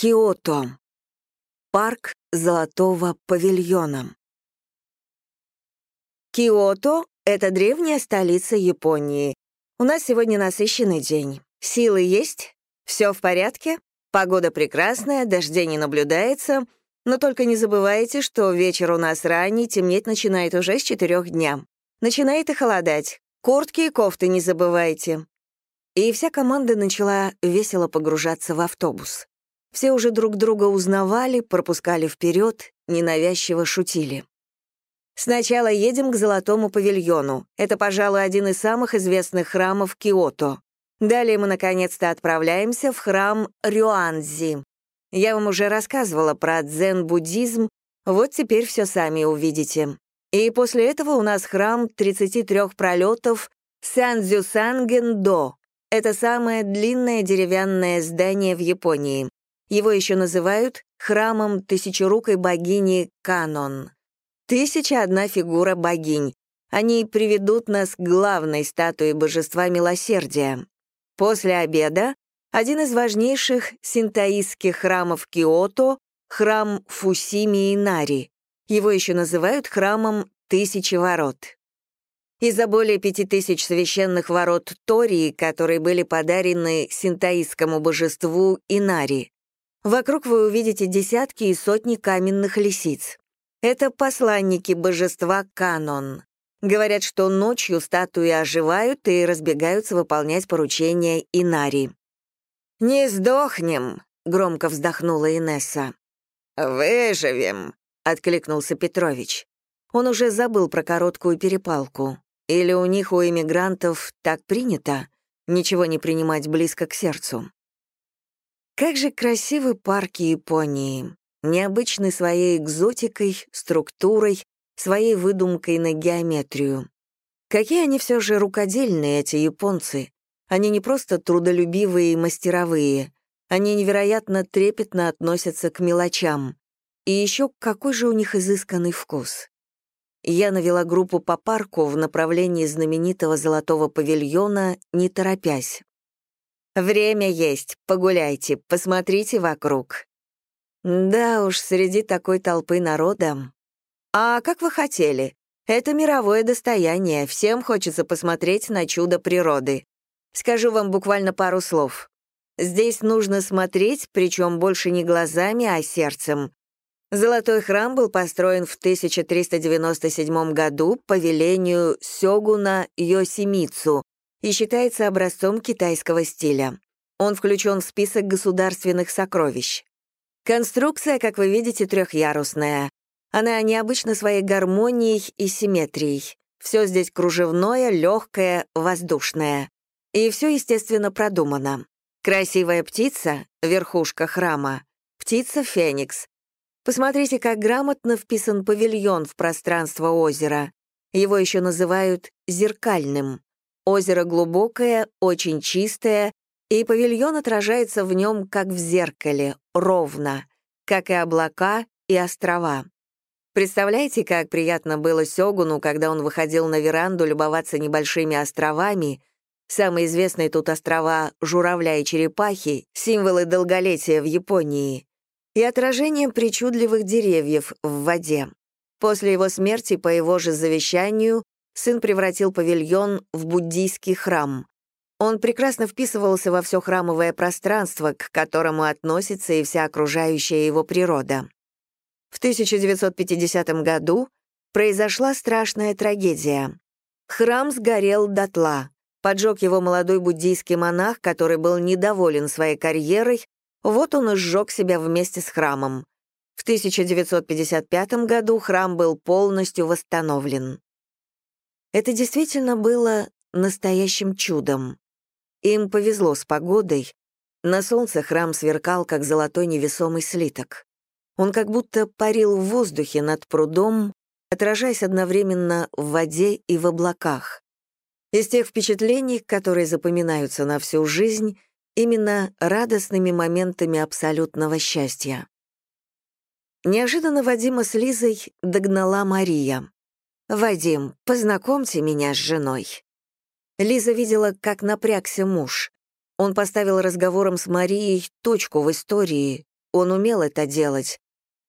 Киото. Парк Золотого павильона. Киото — это древняя столица Японии. У нас сегодня насыщенный день. Силы есть? Все в порядке? Погода прекрасная, дождей не наблюдается. Но только не забывайте, что вечер у нас ранний, темнеть начинает уже с четырех дня. Начинает и холодать. Куртки и кофты не забывайте. И вся команда начала весело погружаться в автобус. Все уже друг друга узнавали, пропускали вперед, ненавязчиво шутили. Сначала едем к Золотому павильону. Это, пожалуй, один из самых известных храмов Киото. Далее мы наконец-то отправляемся в храм Рюанзи. Я вам уже рассказывала про дзен-буддизм, вот теперь все сами увидите. И после этого у нас храм 33 пролетов Сянзюсанген-до. Это самое длинное деревянное здание в Японии. Его еще называют храмом тысячерукой богини Канон. Тысяча одна фигура богинь. Они приведут нас к главной статуе божества милосердия. После обеда один из важнейших синтаистских храмов Киото — храм Фусими Инари. Его еще называют храмом Тысячи ворот. Из-за более пяти тысяч священных ворот Тории, которые были подарены синтаистскому божеству Инари. Вокруг вы увидите десятки и сотни каменных лисиц. Это посланники божества Канон. Говорят, что ночью статуи оживают и разбегаются выполнять поручения Инари. «Не сдохнем», — громко вздохнула Инесса. «Выживем», — откликнулся Петрович. Он уже забыл про короткую перепалку. Или у них, у иммигрантов, так принято ничего не принимать близко к сердцу. Как же красивы парки Японии, необычны своей экзотикой, структурой, своей выдумкой на геометрию. Какие они все же рукодельные, эти японцы. Они не просто трудолюбивые и мастеровые, они невероятно трепетно относятся к мелочам. И еще какой же у них изысканный вкус. Я навела группу по парку в направлении знаменитого золотого павильона, не торопясь. Время есть, погуляйте, посмотрите вокруг. Да уж, среди такой толпы народа. А как вы хотели? Это мировое достояние, всем хочется посмотреть на чудо природы. Скажу вам буквально пару слов. Здесь нужно смотреть, причем больше не глазами, а сердцем. Золотой храм был построен в 1397 году по велению Сёгуна Йосимицу, и считается образцом китайского стиля. Он включен в список государственных сокровищ. Конструкция, как вы видите, трехярусная. Она необычна своей гармонией и симметрией. Все здесь кружевное, легкое, воздушное. И все, естественно, продумано. Красивая птица — верхушка храма. Птица — феникс. Посмотрите, как грамотно вписан павильон в пространство озера. Его еще называют «зеркальным». Озеро глубокое, очень чистое, и павильон отражается в нем, как в зеркале, ровно, как и облака и острова. Представляете, как приятно было Сёгуну, когда он выходил на веранду любоваться небольшими островами, самые известные тут острова Журавля и Черепахи, символы долголетия в Японии, и отражением причудливых деревьев в воде. После его смерти, по его же завещанию, сын превратил павильон в буддийский храм. Он прекрасно вписывался во все храмовое пространство, к которому относится и вся окружающая его природа. В 1950 году произошла страшная трагедия. Храм сгорел дотла. Поджег его молодой буддийский монах, который был недоволен своей карьерой, вот он и сжег себя вместе с храмом. В 1955 году храм был полностью восстановлен. Это действительно было настоящим чудом. Им повезло с погодой. На солнце храм сверкал, как золотой невесомый слиток. Он как будто парил в воздухе над прудом, отражаясь одновременно в воде и в облаках. Из тех впечатлений, которые запоминаются на всю жизнь, именно радостными моментами абсолютного счастья. Неожиданно Вадима с Лизой догнала Мария. «Вадим, познакомьте меня с женой». Лиза видела, как напрягся муж. Он поставил разговором с Марией точку в истории, он умел это делать,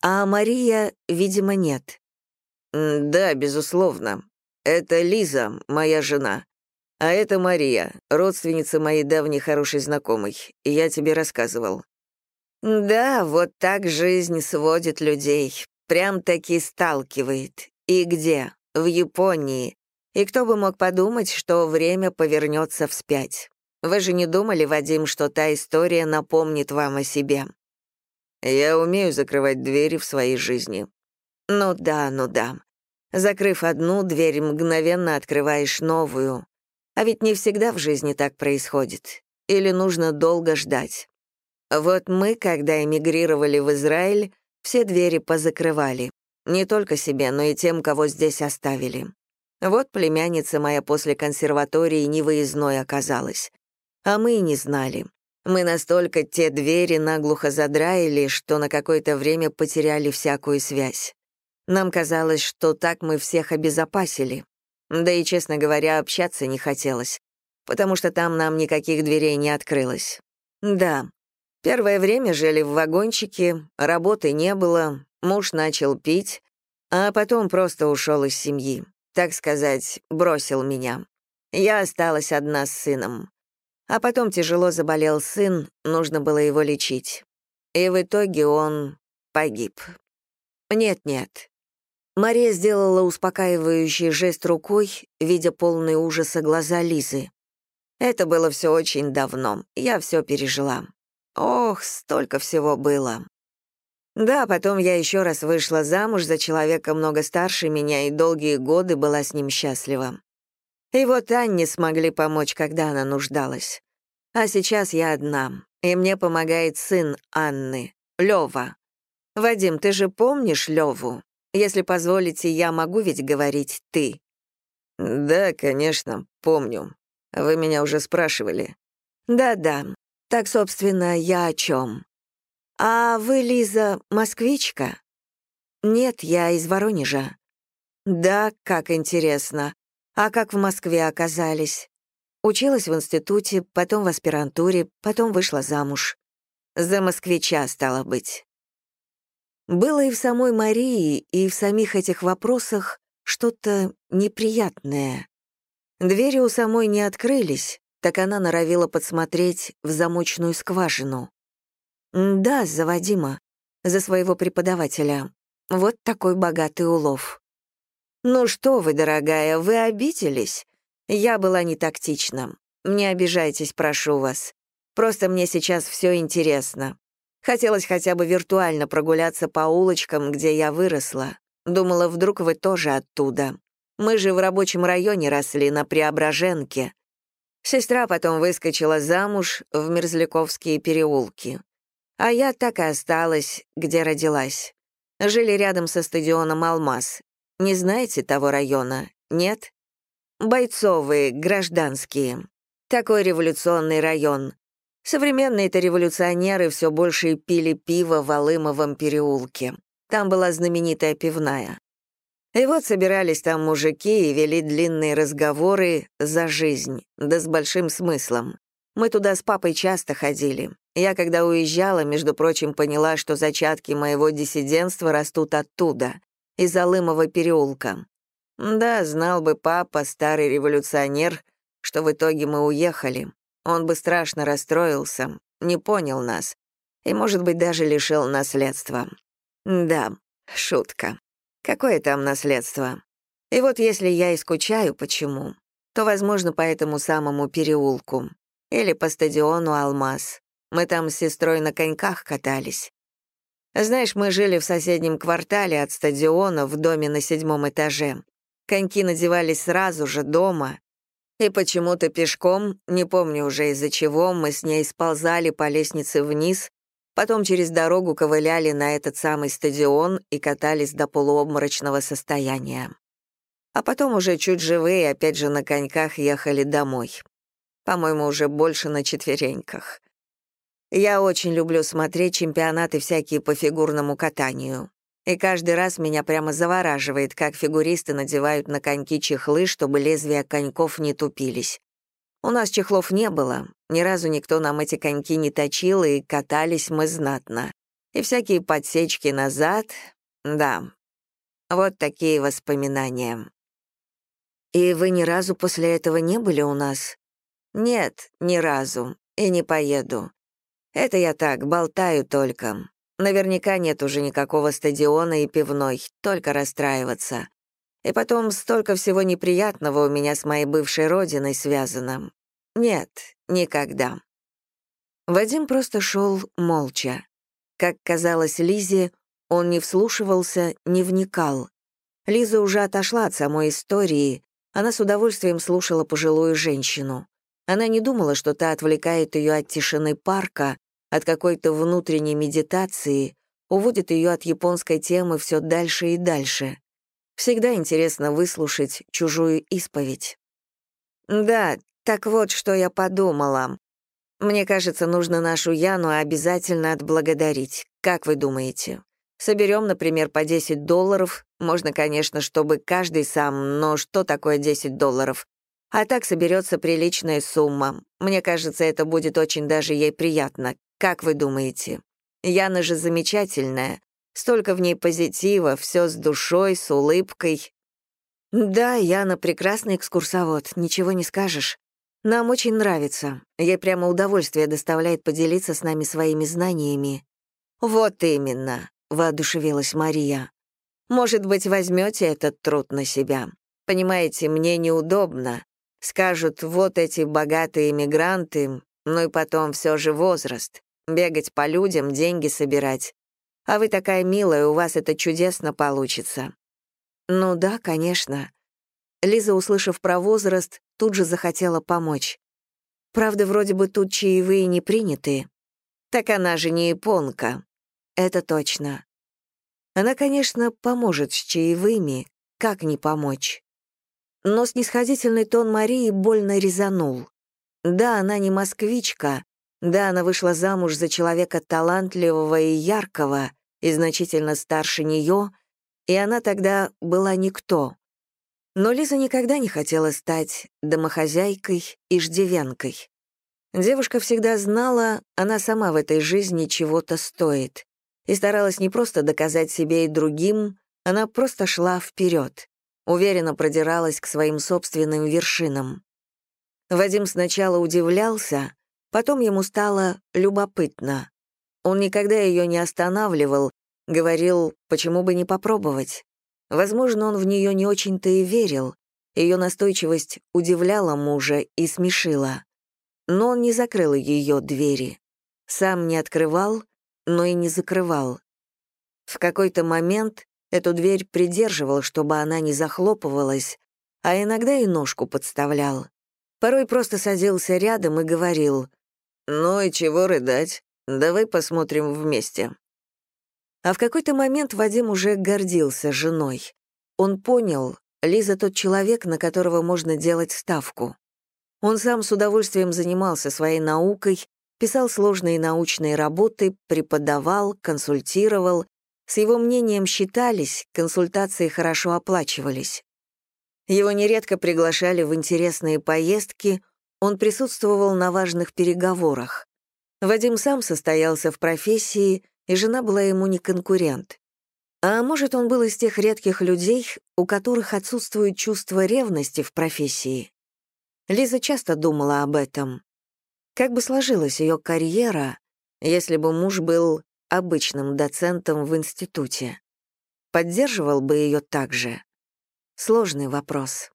а Мария, видимо, нет. «Да, безусловно. Это Лиза, моя жена. А это Мария, родственница моей давней хорошей знакомой. Я тебе рассказывал». «Да, вот так жизнь сводит людей. Прям-таки сталкивает. И где? В Японии. И кто бы мог подумать, что время повернется вспять. Вы же не думали, Вадим, что та история напомнит вам о себе?» «Я умею закрывать двери в своей жизни». «Ну да, ну да. Закрыв одну дверь, мгновенно открываешь новую. А ведь не всегда в жизни так происходит. Или нужно долго ждать. Вот мы, когда эмигрировали в Израиль, все двери позакрывали. Не только себе, но и тем, кого здесь оставили. Вот племянница моя после консерватории невыездной оказалась. А мы и не знали. Мы настолько те двери наглухо задраили, что на какое-то время потеряли всякую связь. Нам казалось, что так мы всех обезопасили. Да и, честно говоря, общаться не хотелось, потому что там нам никаких дверей не открылось. Да, первое время жили в вагончике, работы не было, муж начал пить, а потом просто ушел из семьи. Так сказать, бросил меня. Я осталась одна с сыном. А потом тяжело заболел сын, нужно было его лечить. И в итоге он погиб. Нет-нет. Мария сделала успокаивающий жест рукой, видя полный ужаса глаза Лизы. Это было все очень давно, я все пережила. Ох, столько всего было. Да, потом я еще раз вышла замуж за человека много старше меня и долгие годы была с ним счастлива. И вот Анне смогли помочь, когда она нуждалась. А сейчас я одна, и мне помогает сын Анны, Лёва. Вадим, ты же помнишь Лёву? Если позволите, я могу ведь говорить «ты». Да, конечно, помню. Вы меня уже спрашивали. Да-да. Так, собственно, я о чем. А вы, Лиза, москвичка? Нет, я из Воронежа. Да, как интересно. А как в Москве оказались? Училась в институте, потом в аспирантуре, потом вышла замуж. За москвича, стало быть. Было и в самой Марии, и в самих этих вопросах что-то неприятное. Двери у самой не открылись, так она норовила подсмотреть в замочную скважину. Да, за Вадима, за своего преподавателя. Вот такой богатый улов. «Ну что вы, дорогая, вы обиделись? Я была не тактична. Не обижайтесь, прошу вас. Просто мне сейчас все интересно. Хотелось хотя бы виртуально прогуляться по улочкам, где я выросла. Думала, вдруг вы тоже оттуда. Мы же в рабочем районе росли, на Преображенке. Сестра потом выскочила замуж в Мерзляковские переулки. А я так и осталась, где родилась. Жили рядом со стадионом «Алмаз», не знаете того района? Нет? Бойцовые, гражданские. Такой революционный район. Современные-то революционеры все больше пили пиво в Алымовом переулке. Там была знаменитая пивная. И вот собирались там мужики и вели длинные разговоры за жизнь, да с большим смыслом. Мы туда с папой часто ходили. Я, когда уезжала, между прочим, поняла, что зачатки моего диссидентства растут оттуда из Алымова переулка. Да, знал бы папа, старый революционер, что в итоге мы уехали. Он бы страшно расстроился, не понял нас и, может быть, даже лишил наследства. Да, шутка. Какое там наследство? И вот если я и скучаю, почему, то, возможно, по этому самому переулку. Или по стадиону «Алмаз». Мы там с сестрой на коньках катались. Знаешь, мы жили в соседнем квартале от стадиона в доме на седьмом этаже. Коньки надевались сразу же дома. И почему-то пешком, не помню уже из-за чего, мы с ней сползали по лестнице вниз, потом через дорогу ковыляли на этот самый стадион и катались до полуобморочного состояния. А потом уже чуть живые, опять же на коньках, ехали домой. По-моему, уже больше на четвереньках. Я очень люблю смотреть чемпионаты всякие по фигурному катанию. И каждый раз меня прямо завораживает, как фигуристы надевают на коньки чехлы, чтобы лезвия коньков не тупились. У нас чехлов не было, ни разу никто нам эти коньки не точил, и катались мы знатно. И всякие подсечки назад. Да, вот такие воспоминания. И вы ни разу после этого не были у нас? Нет, ни разу. И не поеду. Это я так, болтаю только. Наверняка нет уже никакого стадиона и пивной, только расстраиваться. И потом столько всего неприятного у меня с моей бывшей родиной связано. Нет, никогда. Вадим просто шел молча. Как казалось Лизе, он не вслушивался, не вникал. Лиза уже отошла от самой истории, она с удовольствием слушала пожилую женщину. Она не думала, что та отвлекает ее от тишины парка, от какой-то внутренней медитации, уводит ее от японской темы все дальше и дальше. Всегда интересно выслушать чужую исповедь. «Да, так вот, что я подумала. Мне кажется, нужно нашу Яну обязательно отблагодарить. Как вы думаете? Соберем, например, по 10 долларов. Можно, конечно, чтобы каждый сам, но что такое 10 долларов? А так соберется приличная сумма. Мне кажется, это будет очень даже ей приятно. Как вы думаете? Яна же замечательная. Столько в ней позитива, все с душой, с улыбкой. Да, Яна прекрасный экскурсовод, ничего не скажешь. Нам очень нравится. Ей прямо удовольствие доставляет поделиться с нами своими знаниями. Вот именно, воодушевилась Мария. Может быть, возьмете этот труд на себя. Понимаете, мне неудобно. Скажут, вот эти богатые иммигранты, ну и потом все же возраст. Бегать по людям, деньги собирать. А вы такая милая, у вас это чудесно получится. Ну да, конечно. Лиза, услышав про возраст, тут же захотела помочь. Правда, вроде бы тут чаевые не приняты. Так она же не японка. Это точно. Она, конечно, поможет с чаевыми, как не помочь. Но снисходительный тон Марии больно резанул. Да, она не москвичка, да, она вышла замуж за человека талантливого и яркого, и значительно старше нее, и она тогда была никто. Но Лиза никогда не хотела стать домохозяйкой и ждевенкой. Девушка всегда знала, она сама в этой жизни чего-то стоит, и старалась не просто доказать себе и другим, она просто шла вперед уверенно продиралась к своим собственным вершинам. Вадим сначала удивлялся, потом ему стало любопытно. Он никогда ее не останавливал, говорил, почему бы не попробовать. Возможно, он в нее не очень-то и верил, ее настойчивость удивляла мужа и смешила. Но он не закрыл ее двери. Сам не открывал, но и не закрывал. В какой-то момент Эту дверь придерживал, чтобы она не захлопывалась, а иногда и ножку подставлял. Порой просто садился рядом и говорил, «Ну и чего рыдать? Давай посмотрим вместе». А в какой-то момент Вадим уже гордился женой. Он понял, Лиза тот человек, на которого можно делать ставку. Он сам с удовольствием занимался своей наукой, писал сложные научные работы, преподавал, консультировал, с его мнением считались, консультации хорошо оплачивались. Его нередко приглашали в интересные поездки, он присутствовал на важных переговорах. Вадим сам состоялся в профессии, и жена была ему не конкурент. А может, он был из тех редких людей, у которых отсутствует чувство ревности в профессии. Лиза часто думала об этом. Как бы сложилась ее карьера, если бы муж был обычным доцентом в институте. Поддерживал бы ее так же? Сложный вопрос.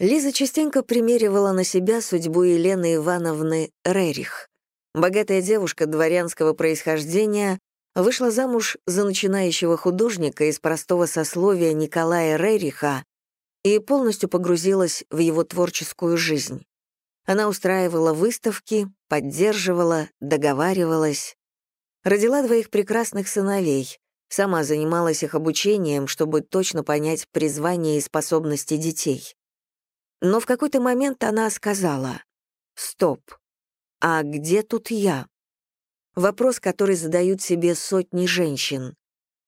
Лиза частенько примеривала на себя судьбу Елены Ивановны Рерих. Богатая девушка дворянского происхождения вышла замуж за начинающего художника из простого сословия Николая Рериха и полностью погрузилась в его творческую жизнь. Она устраивала выставки, поддерживала, договаривалась родила двоих прекрасных сыновей, сама занималась их обучением, чтобы точно понять призвание и способности детей. Но в какой-то момент она сказала «Стоп, а где тут я?» Вопрос, который задают себе сотни женщин.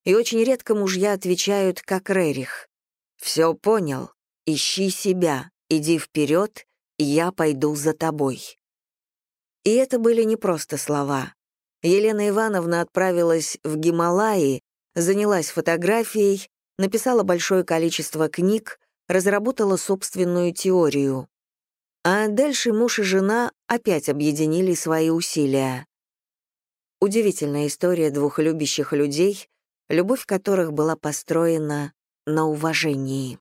И очень редко мужья отвечают, как Рерих. «Все понял, ищи себя, иди вперед, я пойду за тобой». И это были не просто слова. Елена Ивановна отправилась в Гималаи, занялась фотографией, написала большое количество книг, разработала собственную теорию. А дальше муж и жена опять объединили свои усилия. Удивительная история двух любящих людей, любовь которых была построена на уважении.